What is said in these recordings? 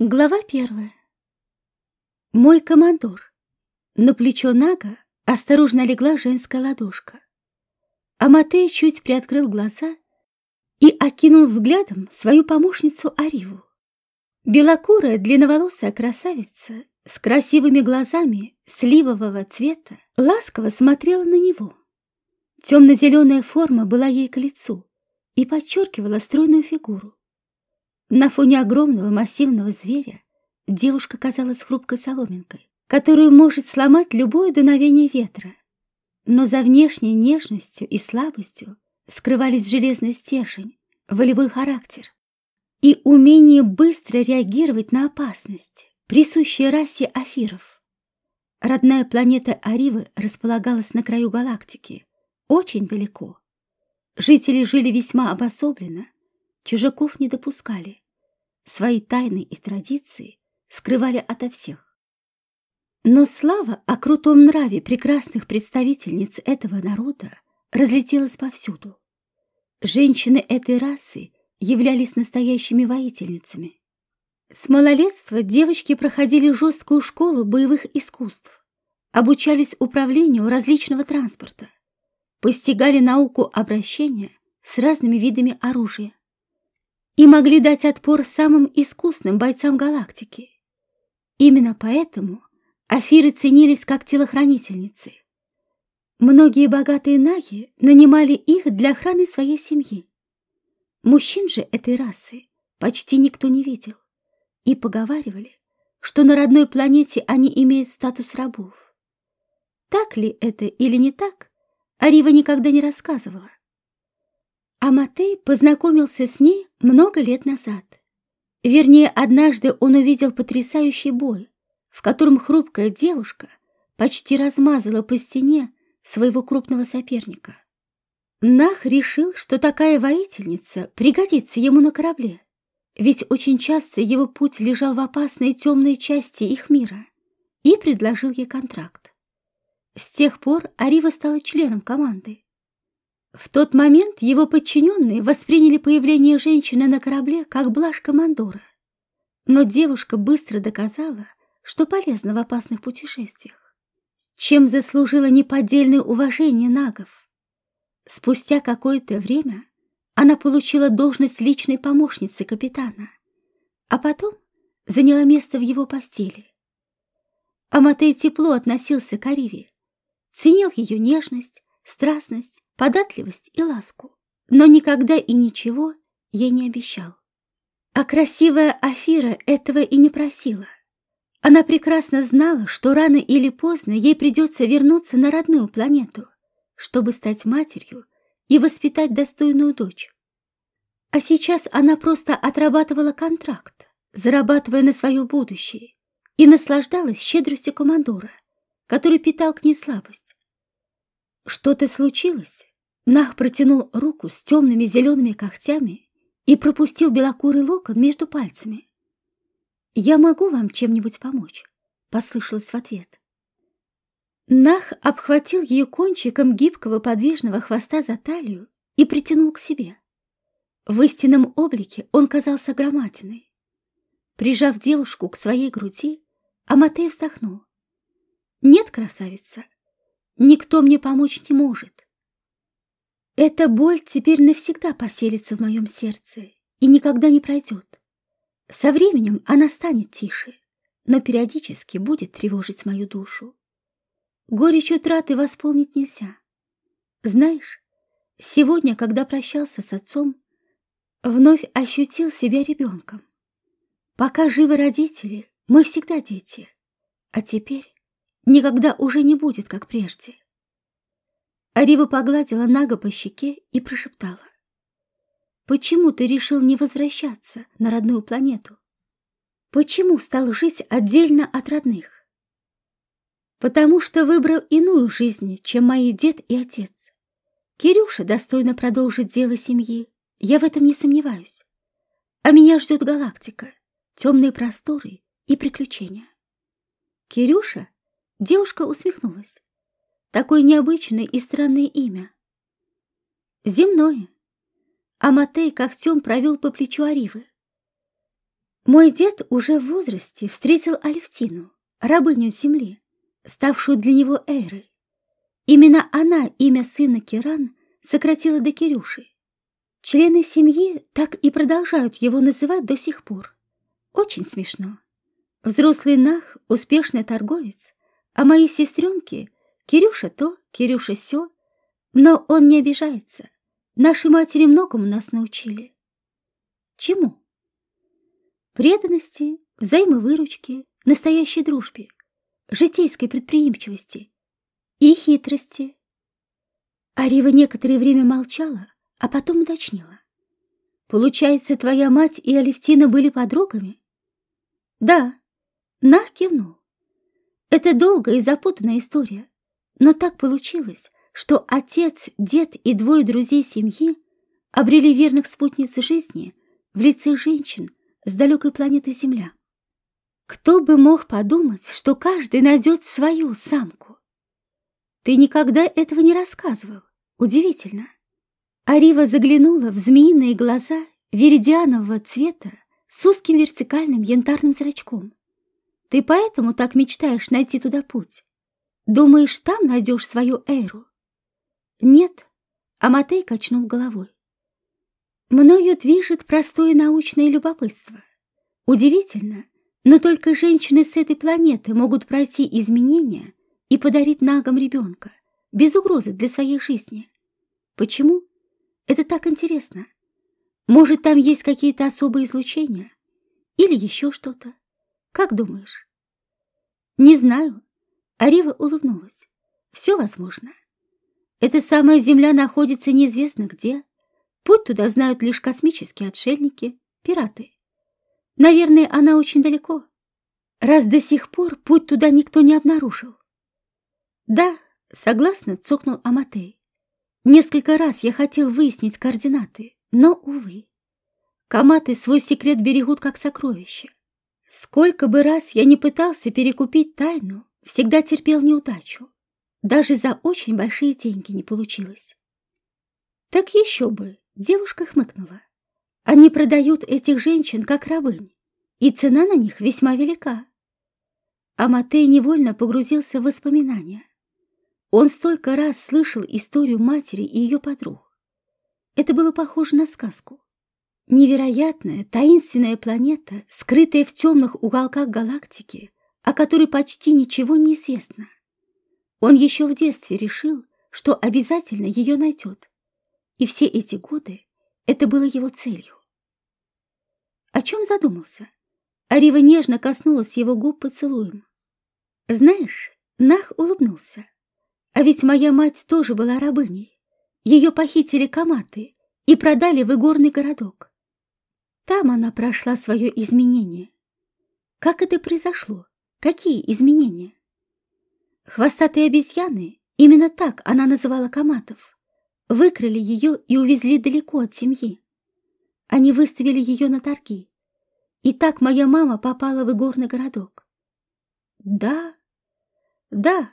Глава первая. Мой командор. На плечо Нага осторожно легла женская ладошка. А Матей чуть приоткрыл глаза и окинул взглядом свою помощницу Ариву. Белокурая, длинноволосая красавица с красивыми глазами сливового цвета ласково смотрела на него. Темно-зеленая форма была ей к лицу и подчеркивала стройную фигуру. На фоне огромного массивного зверя девушка казалась хрупкой соломинкой, которую может сломать любое дуновение ветра. Но за внешней нежностью и слабостью скрывались железный стержень, волевой характер и умение быстро реагировать на опасность, присущие расе афиров. Родная планета Аривы располагалась на краю галактики, очень далеко. Жители жили весьма обособленно, Чужаков не допускали. Свои тайны и традиции скрывали ото всех. Но слава о крутом нраве прекрасных представительниц этого народа разлетелась повсюду. Женщины этой расы являлись настоящими воительницами. С малолетства девочки проходили жесткую школу боевых искусств, обучались управлению различного транспорта, постигали науку обращения с разными видами оружия, и могли дать отпор самым искусным бойцам галактики. Именно поэтому афиры ценились как телохранительницы. Многие богатые наги нанимали их для охраны своей семьи. Мужчин же этой расы почти никто не видел и поговаривали, что на родной планете они имеют статус рабов. Так ли это или не так, Арива никогда не рассказывала. А Матей познакомился с ней много лет назад. Вернее, однажды он увидел потрясающий бой, в котором хрупкая девушка почти размазала по стене своего крупного соперника. Нах решил, что такая воительница пригодится ему на корабле, ведь очень часто его путь лежал в опасной темной части их мира, и предложил ей контракт. С тех пор Арива стала членом команды. В тот момент его подчиненные восприняли появление женщины на корабле как блажь командора. Но девушка быстро доказала, что полезна в опасных путешествиях, чем заслужила неподдельное уважение нагов. Спустя какое-то время она получила должность личной помощницы капитана, а потом заняла место в его постели. Аматей тепло относился к Ариве, ценил ее нежность, страстность податливость и ласку, но никогда и ничего ей не обещал. А красивая Афира этого и не просила. Она прекрасно знала, что рано или поздно ей придется вернуться на родную планету, чтобы стать матерью и воспитать достойную дочь. А сейчас она просто отрабатывала контракт, зарабатывая на свое будущее, и наслаждалась щедростью командора, который питал к ней слабость. Что-то случилось? Нах протянул руку с темными зелеными когтями и пропустил белокурый локон между пальцами. «Я могу вам чем-нибудь помочь?» — послышалось в ответ. Нах обхватил ее кончиком гибкого подвижного хвоста за талию и притянул к себе. В истинном облике он казался громадиной. Прижав девушку к своей груди, Аматей вздохнул. «Нет, красавица, Никто мне помочь не может. Эта боль теперь навсегда поселится в моем сердце и никогда не пройдет. Со временем она станет тише, но периодически будет тревожить мою душу. Горечь утраты восполнить нельзя. Знаешь, сегодня, когда прощался с отцом, вновь ощутил себя ребенком. Пока живы родители, мы всегда дети, а теперь никогда уже не будет, как прежде. Арива погладила Нага по щеке и прошептала. «Почему ты решил не возвращаться на родную планету? Почему стал жить отдельно от родных?» «Потому что выбрал иную жизнь, чем мои дед и отец. Кирюша достойно продолжить дело семьи, я в этом не сомневаюсь. А меня ждет галактика, темные просторы и приключения. Кирюша Девушка усмехнулась. Такое необычное и странное имя. Земное. А Матей когтем провел по плечу Аривы. Мой дед уже в возрасте встретил Алевтину, рабыню земли, ставшую для него Эрой. Именно она имя сына Киран сократила до Кирюши. Члены семьи так и продолжают его называть до сих пор. Очень смешно. Взрослый Нах — успешный торговец, а мои сестренки — Кирюша то, Кирюша сё. Но он не обижается. Наши матери многому нас научили. Чему? Преданности, взаимовыручки, настоящей дружбе, житейской предприимчивости и хитрости. Арива некоторое время молчала, а потом уточнила. «Получается, твоя мать и Алевтина были подругами?» «Да», — Нах кивнул. «Это долгая и запутанная история, но так получилось, что отец, дед и двое друзей семьи обрели верных спутниц жизни в лице женщин с далекой планеты Земля. Кто бы мог подумать, что каждый найдет свою самку? Ты никогда этого не рассказывал. Удивительно. Арива заглянула в змеиные глаза веридианового цвета с узким вертикальным янтарным зрачком. Ты поэтому так мечтаешь найти туда путь? Думаешь, там найдешь свою Эру? Нет, Аматей качнул головой. Мною движет простое научное любопытство. Удивительно, но только женщины с этой планеты могут пройти изменения и подарить нагам ребенка, без угрозы для своей жизни. Почему? Это так интересно. Может, там есть какие-то особые излучения? Или еще что-то? Как думаешь? Не знаю. Арива улыбнулась. Все возможно. Эта самая Земля находится неизвестно где. Путь туда знают лишь космические отшельники, пираты. Наверное, она очень далеко, раз до сих пор путь туда никто не обнаружил. Да, согласно, цокнул Аматей. Несколько раз я хотел выяснить координаты, но, увы. Каматы свой секрет берегут как сокровище. Сколько бы раз я не пытался перекупить тайну, всегда терпел неудачу. Даже за очень большие деньги не получилось. Так еще бы, девушка хмыкнула. Они продают этих женщин как рабынь, и цена на них весьма велика. А Матей невольно погрузился в воспоминания. Он столько раз слышал историю матери и ее подруг. Это было похоже на сказку. Невероятная, таинственная планета, скрытая в темных уголках галактики, о которой почти ничего не известно. Он еще в детстве решил, что обязательно ее найдет. И все эти годы это было его целью. О чем задумался? Арива нежно коснулась его губ поцелуем. Знаешь, Нах улыбнулся. А ведь моя мать тоже была рабыней. Ее похитили каматы и продали в игорный городок. Там она прошла свое изменение. Как это произошло? Какие изменения? Хвостатые обезьяны, именно так она называла каматов, выкрали ее и увезли далеко от семьи. Они выставили ее на торги. И так моя мама попала в игорный городок. Да, да,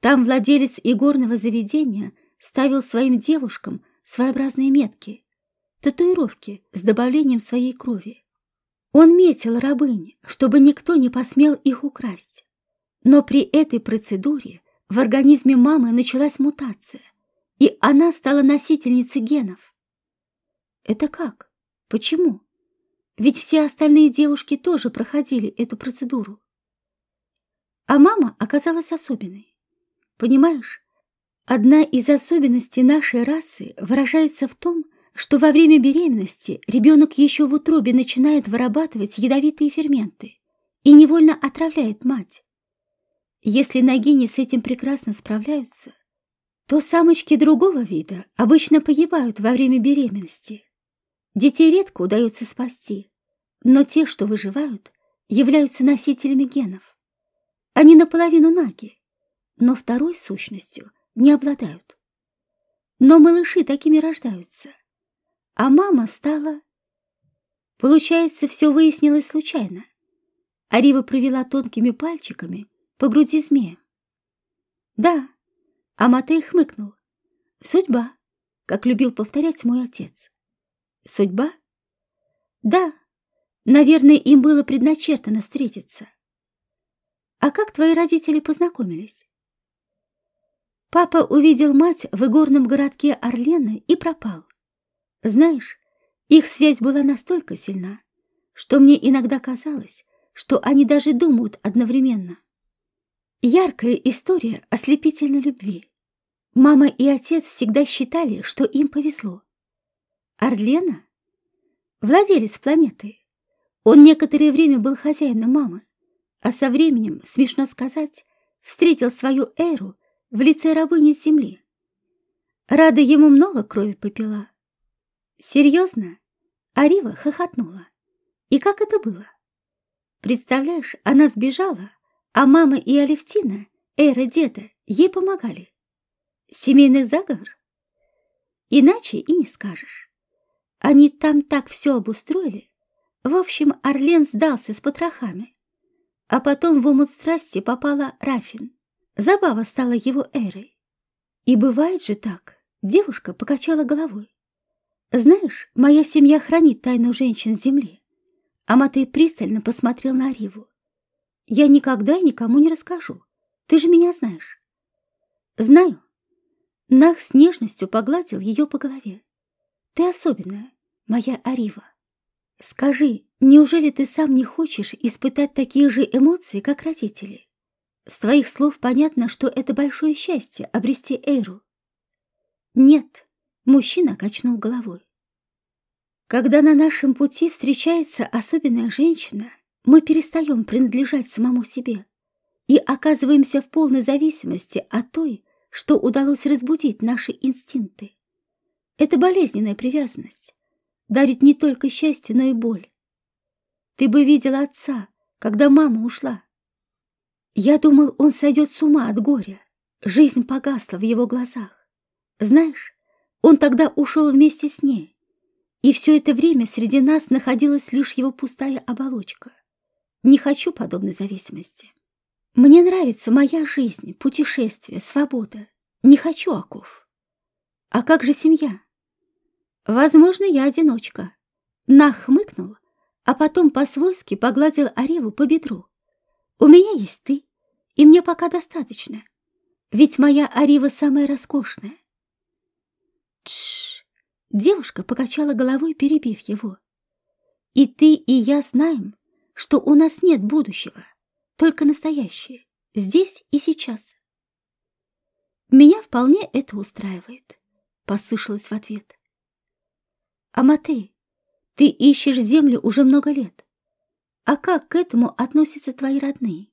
там владелец игорного заведения ставил своим девушкам своеобразные метки, татуировки с добавлением своей крови. Он метил рабынь, чтобы никто не посмел их украсть. Но при этой процедуре в организме мамы началась мутация и она стала носительницей генов. Это как? Почему? Ведь все остальные девушки тоже проходили эту процедуру. А мама оказалась особенной. Понимаешь, одна из особенностей нашей расы выражается в том, что во время беременности ребенок еще в утробе начинает вырабатывать ядовитые ферменты и невольно отравляет мать. Если ногини с этим прекрасно справляются, то самочки другого вида обычно погибают во время беременности. Детей редко удается спасти, но те, что выживают, являются носителями генов. Они наполовину наги, но второй сущностью не обладают. Но малыши такими рождаются, а мама стала... Получается, все выяснилось случайно. Арива провела тонкими пальчиками по груди змея. Да, а Матей хмыкнул. Судьба, как любил повторять мой отец. Судьба? Да, Наверное, им было предначертано встретиться. А как твои родители познакомились? Папа увидел мать в игорном городке Орлены и пропал. Знаешь, их связь была настолько сильна, что мне иногда казалось, что они даже думают одновременно. Яркая история ослепительной любви. Мама и отец всегда считали, что им повезло. Орлена? Владелец планеты. Он некоторое время был хозяином мамы, а со временем, смешно сказать, встретил свою эру в лице рабыни земли. Рада ему много крови попила. Серьезно? Арива хохотнула. И как это было? Представляешь, она сбежала, а мама и Алевтина, Эра деда, ей помогали. Семейный заговор? Иначе и не скажешь. Они там так все обустроили. В общем, Орлен сдался с потрохами. А потом в омут страсти попала Рафин. Забава стала его эрой. И бывает же так. Девушка покачала головой. Знаешь, моя семья хранит тайну женщин земли. Аматей пристально посмотрел на Ариву. Я никогда никому не расскажу. Ты же меня знаешь. Знаю. Нах с нежностью погладил ее по голове. Ты особенная, моя Арива. Скажи, неужели ты сам не хочешь испытать такие же эмоции, как родители? С твоих слов понятно, что это большое счастье — обрести Эйру. Нет, мужчина качнул головой. Когда на нашем пути встречается особенная женщина, мы перестаем принадлежать самому себе и оказываемся в полной зависимости от той, что удалось разбудить наши инстинкты. Это болезненная привязанность, дарит не только счастье, но и боль. Ты бы видела отца, когда мама ушла. Я думал, он сойдет с ума от горя. Жизнь погасла в его глазах. Знаешь, он тогда ушел вместе с ней, и все это время среди нас находилась лишь его пустая оболочка. Не хочу подобной зависимости. Мне нравится моя жизнь, путешествие, свобода. Не хочу оков. А как же семья? Возможно, я одиночка. Нах хмыкнул, а потом по-свойски погладил Ареву по бедру. У меня есть ты, и мне пока достаточно. Ведь моя Арива самая роскошная. Тш! Девушка покачала головой, перебив его. И ты, и я знаем, что у нас нет будущего, только настоящее, здесь и сейчас. Меня вполне это устраивает, послышалось в ответ. Аматей, ты ищешь землю уже много лет. А как к этому относятся твои родные?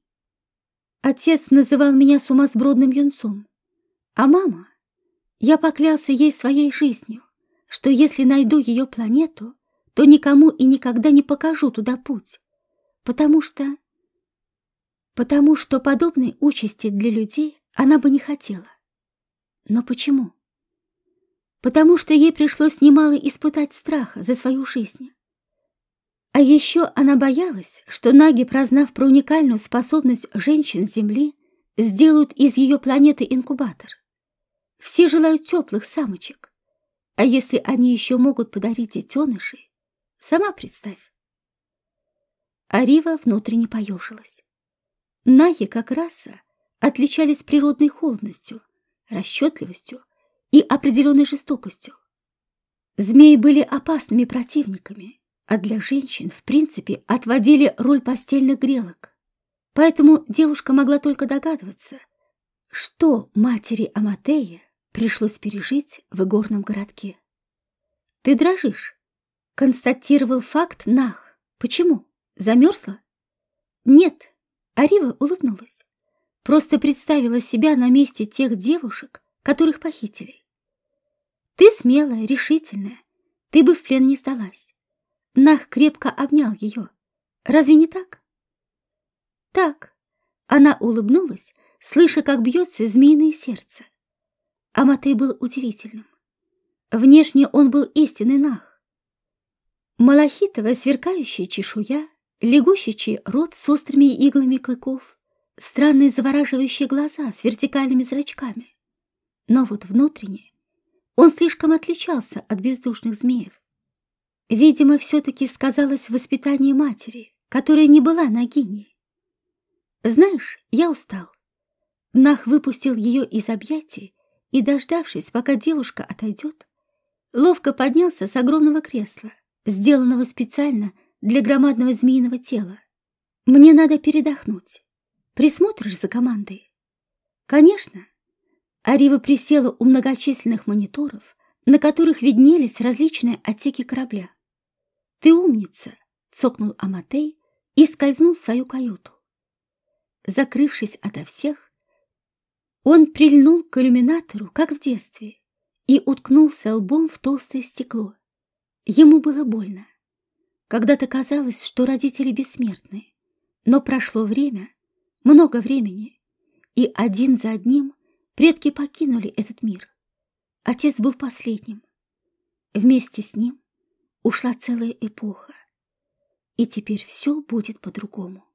Отец называл меня сумасбродным юнцом, а мама... Я поклялся ей своей жизнью, что если найду ее планету, то никому и никогда не покажу туда путь, потому что... Потому что подобной участи для людей она бы не хотела. Но почему? Потому что ей пришлось немало испытать страха за свою жизнь. А еще она боялась, что наги, прознав про уникальную способность женщин Земли, сделают из ее планеты инкубатор. Все желают теплых самочек, а если они еще могут подарить детенышей, сама представь. Арива внутренне поежилась. Наги, как раса, отличались природной холодностью, расчетливостью и определенной жестокостью. Змеи были опасными противниками, а для женщин, в принципе, отводили роль постельных грелок. Поэтому девушка могла только догадываться, что матери Аматея пришлось пережить в игорном городке. «Ты дрожишь», — констатировал факт Нах. «Почему?» Замерзла? Нет, Арива улыбнулась. Просто представила себя на месте тех девушек, которых похитили. Ты смелая, решительная, ты бы в плен не сдалась. Нах крепко обнял ее. Разве не так? Так. Она улыбнулась, слыша, как бьется змеиное сердце. Аматей был удивительным. Внешне он был истинный Нах. Малахитовая сверкающая чешуя, лягущий рот с острыми иглами клыков, странные завораживающие глаза с вертикальными зрачками. Но вот внутренне он слишком отличался от бездушных змеев. Видимо, все-таки сказалось воспитание матери, которая не была нагиней. Знаешь, я устал. Нах выпустил ее из объятий и, дождавшись, пока девушка отойдет, ловко поднялся с огромного кресла, сделанного специально для громадного змеиного тела. Мне надо передохнуть. Присмотришь за командой? Конечно. Арива присела у многочисленных мониторов, на которых виднелись различные отсеки корабля. «Ты умница!» — цокнул Аматей и скользнул в свою каюту. Закрывшись ото всех, он прильнул к иллюминатору, как в детстве, и уткнулся лбом в толстое стекло. Ему было больно. Когда-то казалось, что родители бессмертны, но прошло время, много времени, и один за одним предки покинули этот мир. Отец был последним. Вместе с ним ушла целая эпоха, и теперь все будет по-другому.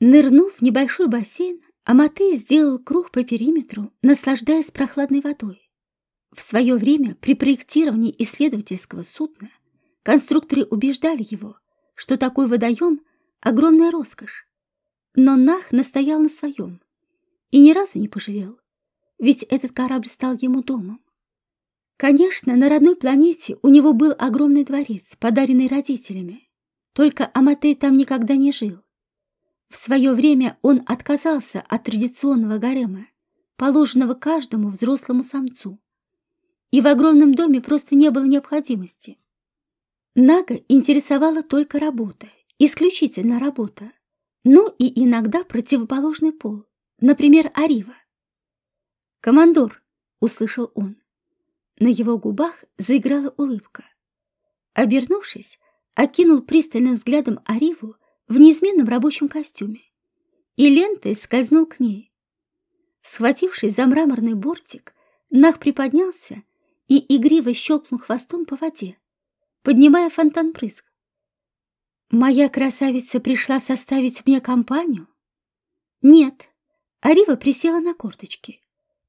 Нырнув в небольшой бассейн, Аматей сделал круг по периметру, наслаждаясь прохладной водой. В свое время при проектировании исследовательского судна конструкторы убеждали его, что такой водоем — огромная роскошь. Но Нах настоял на своем и ни разу не пожалел, ведь этот корабль стал ему домом. Конечно, на родной планете у него был огромный дворец, подаренный родителями. Только Аматей там никогда не жил. В свое время он отказался от традиционного гарема, положенного каждому взрослому самцу. И в огромном доме просто не было необходимости. Нага интересовала только работа, исключительно работа. Ну и иногда противоположный пол, например, Арива. «Командор!» — услышал он. На его губах заиграла улыбка. Обернувшись, окинул пристальным взглядом Ариву в неизменном рабочем костюме и лентой скользнул к ней. Схватившись за мраморный бортик, Нах приподнялся и игриво щелкнул хвостом по воде, поднимая фонтан прыск. «Моя красавица пришла составить мне компанию?» «Нет». Арива присела на корточки.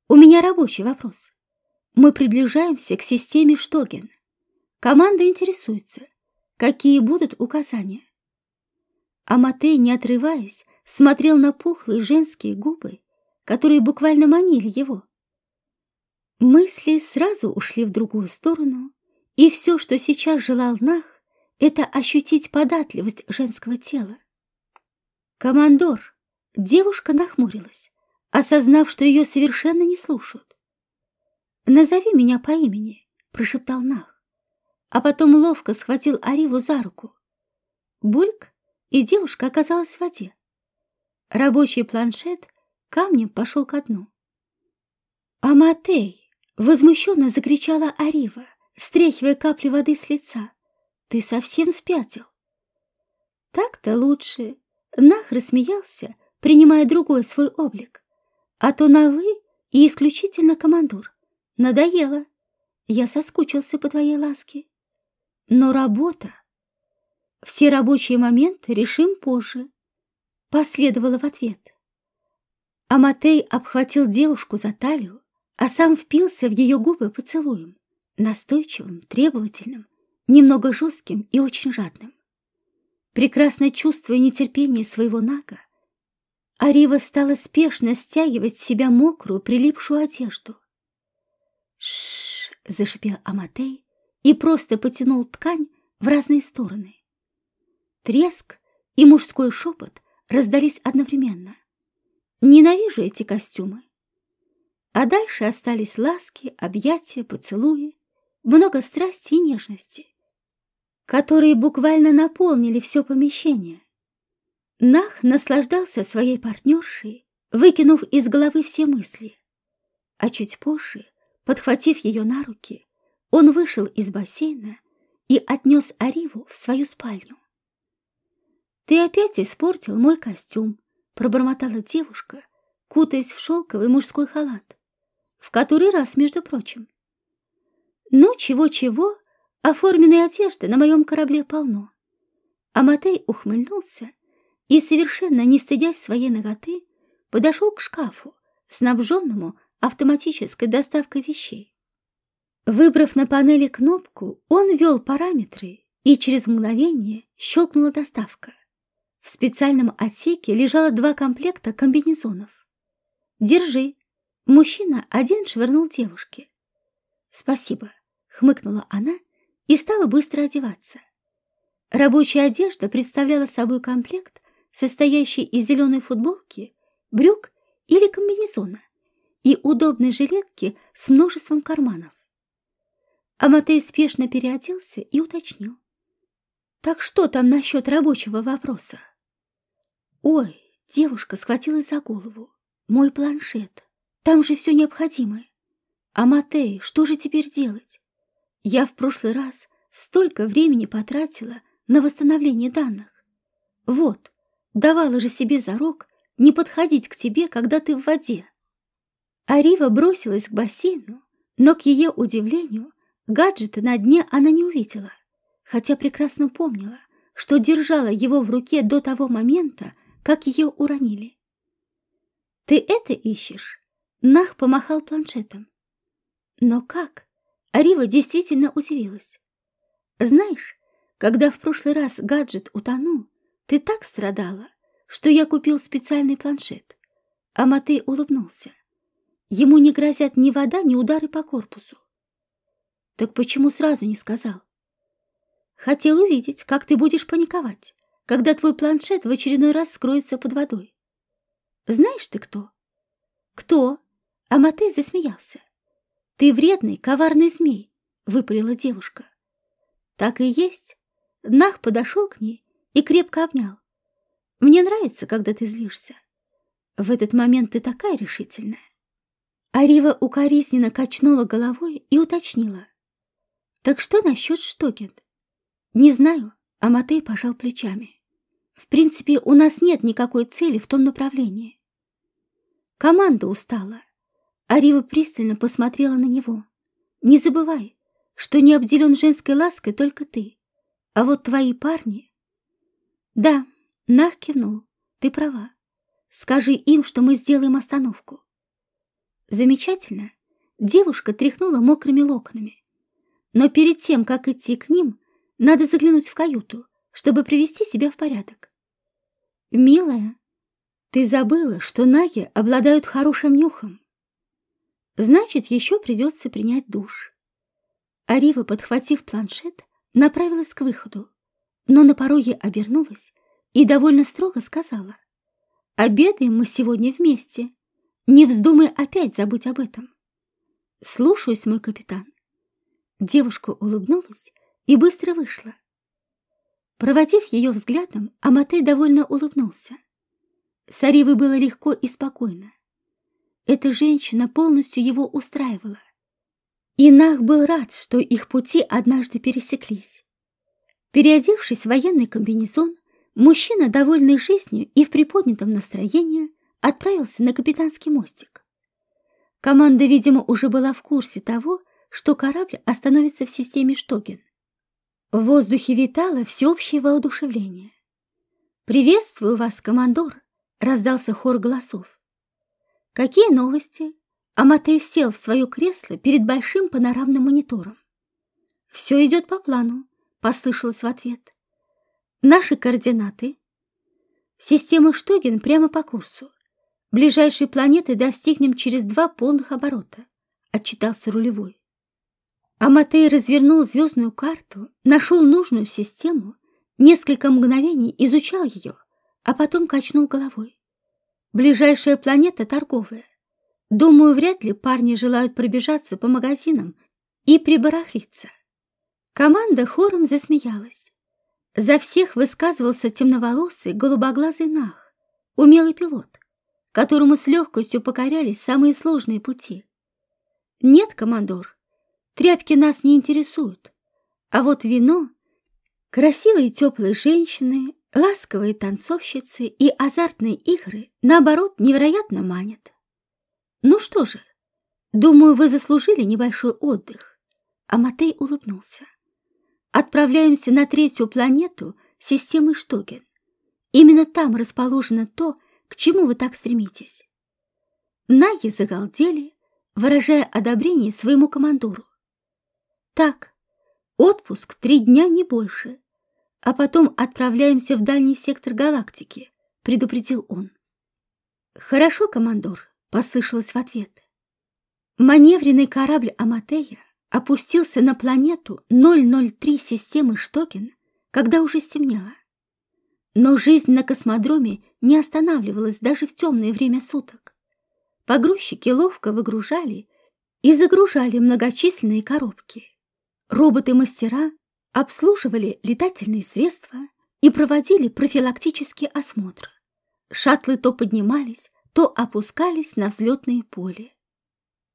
«У меня рабочий вопрос. Мы приближаемся к системе Штоген. Команда интересуется, какие будут указания. А Матей, не отрываясь, смотрел на пухлые женские губы, которые буквально манили его. Мысли сразу ушли в другую сторону, и все, что сейчас желал Нах, это ощутить податливость женского тела. «Командор!» Девушка нахмурилась, осознав, что ее совершенно не слушают. «Назови меня по имени», — прошептал Нах, а потом ловко схватил Ариву за руку. Бульк, и девушка оказалась в воде. Рабочий планшет камнем пошел ко дну. «Аматей!» — возмущенно закричала Арива, стряхивая капли воды с лица. «Ты совсем спятил!» «Так-то лучше!» — Нах рассмеялся, принимая другой свой облик. «А то на «вы» и исключительно командур. Надоело. Я соскучился по твоей ласке. Но работа... Все рабочие моменты решим позже. Последовала в ответ. Аматей обхватил девушку за талию, а сам впился в ее губы поцелуем, настойчивым, требовательным, немного жестким и очень жадным. Прекрасно чувствуя нетерпение своего нага, Арива стала спешно стягивать с себя мокрую, прилипшую одежду. Шш! зашипел Аматей и просто потянул ткань в разные стороны. Треск и мужской шепот раздались одновременно. Ненавижу эти костюмы. А дальше остались ласки, объятия, поцелуи, много страсти и нежности, которые буквально наполнили все помещение. Нах наслаждался своей партнершей, выкинув из головы все мысли, а чуть позже Подхватив ее на руки, он вышел из бассейна и отнес Ариву в свою спальню. «Ты опять испортил мой костюм», — пробормотала девушка, кутаясь в шелковый мужской халат. В который раз, между прочим. «Ну, чего-чего, оформленной одежды на моем корабле полно». Аматей ухмыльнулся и, совершенно не стыдясь своей ноготы, подошел к шкафу, снабженному автоматической доставкой вещей. Выбрав на панели кнопку, он ввел параметры, и через мгновение щелкнула доставка. В специальном отсеке лежало два комплекта комбинезонов. «Держи». Мужчина один швырнул девушке. «Спасибо», — хмыкнула она и стала быстро одеваться. Рабочая одежда представляла собой комплект, состоящий из зеленой футболки, брюк или комбинезона и удобной жилетки с множеством карманов. Аматей спешно переоделся и уточнил. «Так что там насчет рабочего вопроса?» «Ой!» — девушка схватилась за голову. «Мой планшет. Там же все необходимое. Аматей, что же теперь делать? Я в прошлый раз столько времени потратила на восстановление данных. Вот, давала же себе зарок не подходить к тебе, когда ты в воде. Арива бросилась к бассейну, но, к ее удивлению, гаджета на дне она не увидела, хотя прекрасно помнила, что держала его в руке до того момента, как ее уронили. «Ты это ищешь?» Нах помахал планшетом. «Но как?» Арива действительно удивилась. «Знаешь, когда в прошлый раз гаджет утонул, ты так страдала, что я купил специальный планшет. А Матей улыбнулся. Ему не грозят ни вода, ни удары по корпусу. Так почему сразу не сказал? Хотел увидеть, как ты будешь паниковать, когда твой планшет в очередной раз скроется под водой. Знаешь ты кто? Кто? А засмеялся. Ты вредный, коварный змей, выпалила девушка. Так и есть. Нах подошел к ней и крепко обнял. Мне нравится, когда ты злишься. В этот момент ты такая решительная. Арива укоризненно качнула головой и уточнила. Так что насчет Штокет? Не знаю, а Матей пожал плечами. В принципе, у нас нет никакой цели в том направлении. Команда устала. Арива пристально посмотрела на него. Не забывай, что не обделен женской лаской только ты, а вот твои парни... Да, Нах кивнул. Ты права. Скажи им, что мы сделаем остановку. Замечательно. Девушка тряхнула мокрыми локонами. Но перед тем, как идти к ним, надо заглянуть в каюту, чтобы привести себя в порядок. Милая, ты забыла, что наги обладают хорошим нюхом. Значит, еще придется принять душ. Арива, подхватив планшет, направилась к выходу, но на пороге обернулась и довольно строго сказала. «Обедаем мы сегодня вместе. Не вздумай опять забыть об этом». «Слушаюсь, мой капитан». Девушка улыбнулась и быстро вышла. Проводив ее взглядом, Аматей довольно улыбнулся. С Аривой было легко и спокойно. Эта женщина полностью его устраивала. И Нах был рад, что их пути однажды пересеклись. Переодевшись в военный комбинезон, Мужчина, довольный жизнью и в приподнятом настроении, отправился на капитанский мостик. Команда, видимо, уже была в курсе того, что корабль остановится в системе Штоген. В воздухе витало всеобщее воодушевление. «Приветствую вас, командор!» — раздался хор голосов. «Какие новости?» Аматей сел в свое кресло перед большим панорамным монитором. «Все идет по плану», — послышалось в ответ. Наши координаты. Система Штоген прямо по курсу. Ближайшей планеты достигнем через два полных оборота, отчитался рулевой. Аматей развернул звездную карту, нашел нужную систему, несколько мгновений изучал ее, а потом качнул головой. Ближайшая планета торговая. Думаю, вряд ли парни желают пробежаться по магазинам и прибарахлиться. Команда хором засмеялась. За всех высказывался темноволосый, голубоглазый нах, умелый пилот, которому с легкостью покорялись самые сложные пути. Нет, командор, тряпки нас не интересуют, а вот вино, красивые теплые женщины, ласковые танцовщицы и азартные игры, наоборот, невероятно манят. Ну что же, думаю, вы заслужили небольшой отдых. А Матей улыбнулся. Отправляемся на третью планету системы Штоген. Именно там расположено то, к чему вы так стремитесь. Наги загалдели, выражая одобрение своему командору. Так, отпуск три дня, не больше. А потом отправляемся в дальний сектор галактики, предупредил он. Хорошо, командор, послышалось в ответ. Маневренный корабль Аматея опустился на планету 003 системы Штокен, когда уже стемнело. Но жизнь на космодроме не останавливалась даже в темное время суток. Погрузчики ловко выгружали и загружали многочисленные коробки. Роботы-мастера обслуживали летательные средства и проводили профилактический осмотр. Шаттлы то поднимались, то опускались на взлетное поле.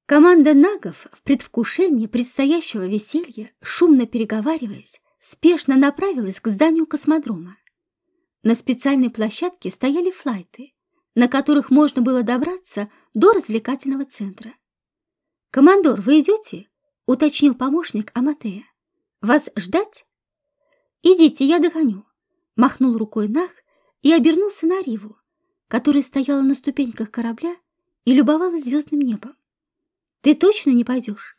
Команда нагов в предвкушении предстоящего веселья, шумно переговариваясь, спешно направилась к зданию космодрома. На специальной площадке стояли флайты, на которых можно было добраться до развлекательного центра. «Командор, вы идете?» — уточнил помощник Аматея. «Вас ждать?» «Идите, я догоню», — махнул рукой Нах и обернулся на Риву, которая стояла на ступеньках корабля и любовалась звездным небом. «Ты точно не пойдешь?»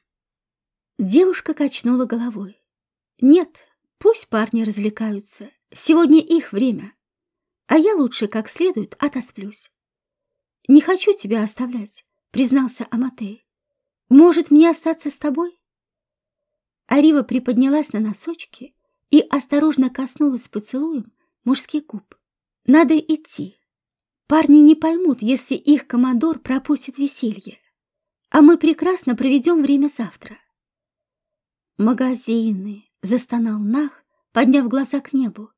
Девушка качнула головой. «Нет, пусть парни развлекаются. Сегодня их время. А я лучше как следует отосплюсь». «Не хочу тебя оставлять», — признался Аматей. «Может, мне остаться с тобой?» Арива приподнялась на носочки и осторожно коснулась поцелуем мужских губ. «Надо идти. Парни не поймут, если их командор пропустит веселье, а мы прекрасно проведем время завтра». «Магазины!» — застонал Нах, подняв глаза к небу.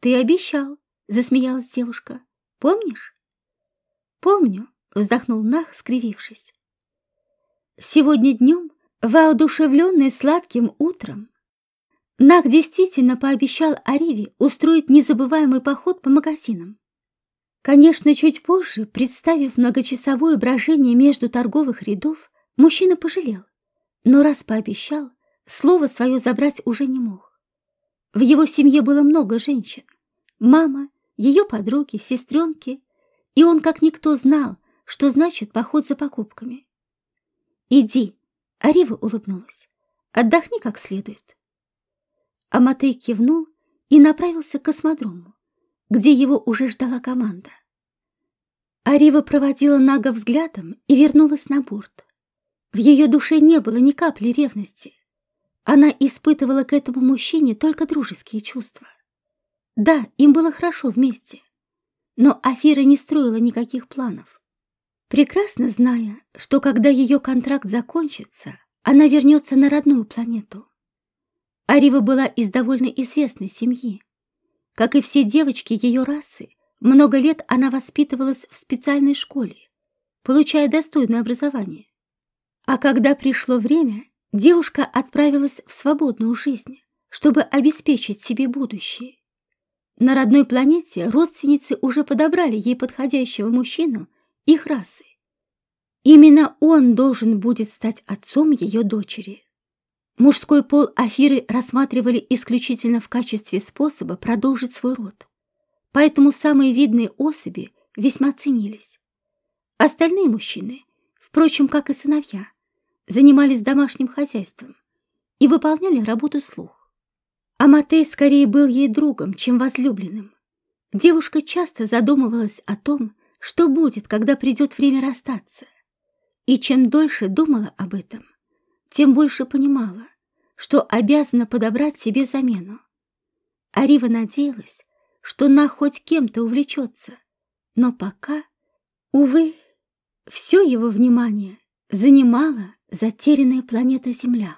«Ты обещал!» — засмеялась девушка. «Помнишь?» «Помню», — вздохнул Нах, скривившись. «Сегодня днем Воодушевленный сладким утром, Нах действительно пообещал Ариве устроить незабываемый поход по магазинам. Конечно, чуть позже, представив многочасовое брожение между торговых рядов, мужчина пожалел, но раз пообещал, слово свое забрать уже не мог. В его семье было много женщин. Мама, ее подруги, сестренки, и он как никто знал, что значит поход за покупками. «Иди», Арива улыбнулась. «Отдохни как следует». Аматей кивнул и направился к космодрому, где его уже ждала команда. Арива проводила Нага взглядом и вернулась на борт. В ее душе не было ни капли ревности. Она испытывала к этому мужчине только дружеские чувства. Да, им было хорошо вместе, но Афира не строила никаких планов прекрасно зная, что когда ее контракт закончится, она вернется на родную планету. Арива была из довольно известной семьи. Как и все девочки ее расы, много лет она воспитывалась в специальной школе, получая достойное образование. А когда пришло время, девушка отправилась в свободную жизнь, чтобы обеспечить себе будущее. На родной планете родственницы уже подобрали ей подходящего мужчину их расы. Именно он должен будет стать отцом ее дочери. Мужской пол Афиры рассматривали исключительно в качестве способа продолжить свой род. Поэтому самые видные особи весьма ценились. Остальные мужчины, впрочем, как и сыновья, занимались домашним хозяйством и выполняли работу слух. Аматей скорее был ей другом, чем возлюбленным. Девушка часто задумывалась о том, что будет, когда придет время расстаться. И чем дольше думала об этом, тем больше понимала, что обязана подобрать себе замену. Арива надеялась, что на хоть кем-то увлечется, но пока, увы, все его внимание занимала затерянная планета Земля.